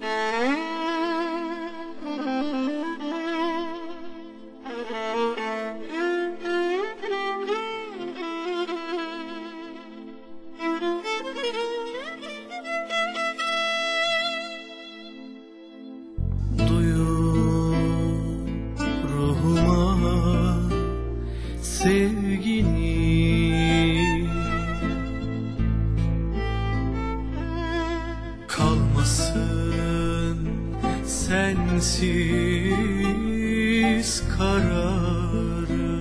Duyur sensiz kararım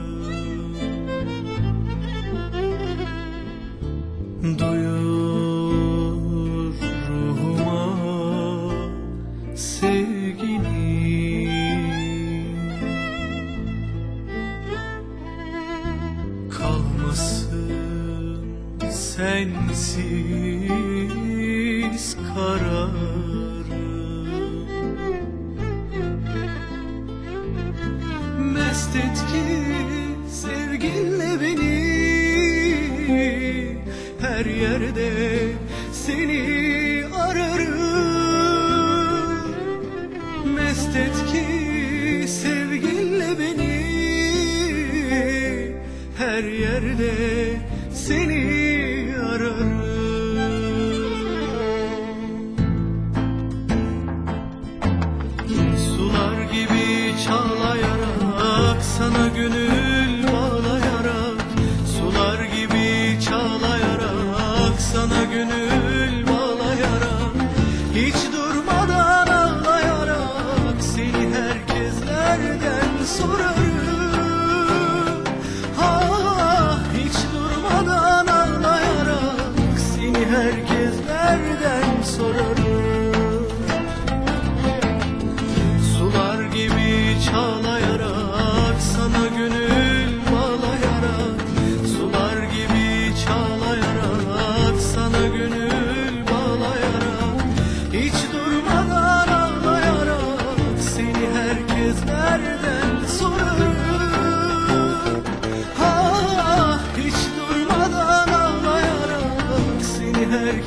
Duyur ruhuma sevgini. Kalmasın sensiz kararım Et ki sevginle beni. Her yerde seni ararım. Mest ki sevginle beni. Her yerde seni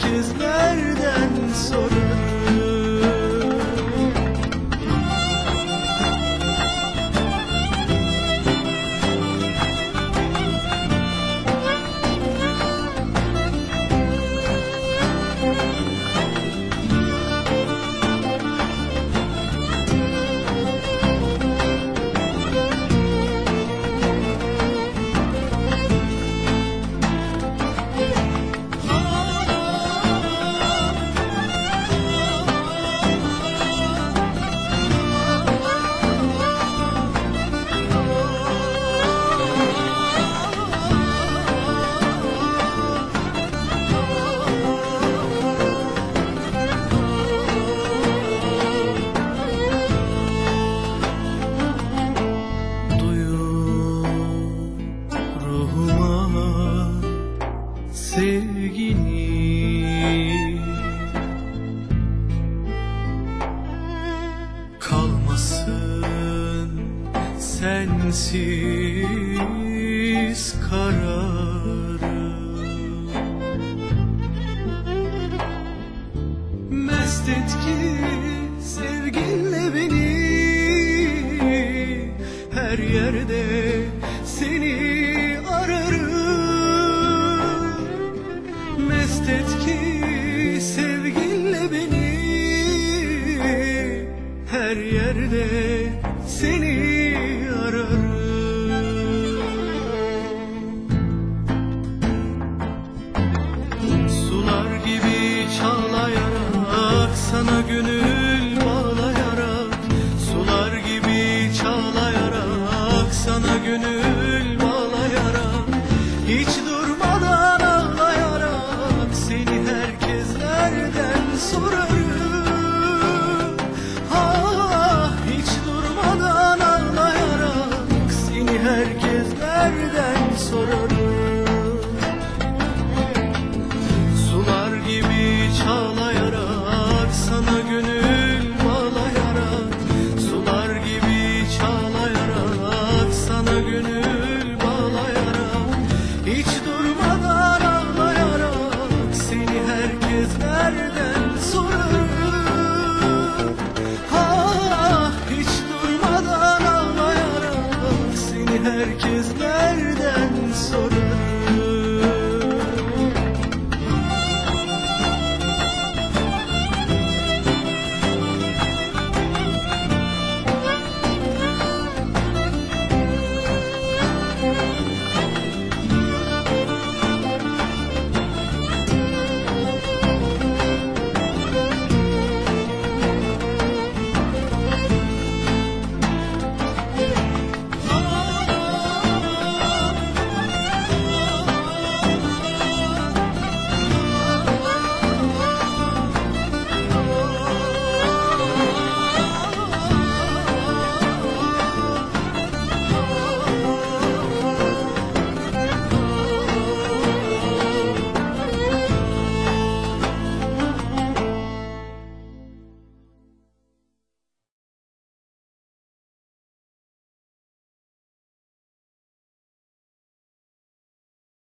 seni herkeslerden sorarım sevgini. Kalmasın sensiz kararım. Mest et ki sevginle beni Her yerde yerde seni ararım. Sular gibi çağlayarak sana gönül bağlayarak Sular gibi çağlayarak sana gönül bağlayarak Hiç durmadan ağlayarak seni herkeslerden sorar? Sular gibi çağlayarak sana gönül bağlayarak Sular gibi çağlayarak sana gönül bağlayarak Hiç durmadan ağlayarak seni herkes nereden sorar Ah hiç durmadan ağlayarak seni herkes nereden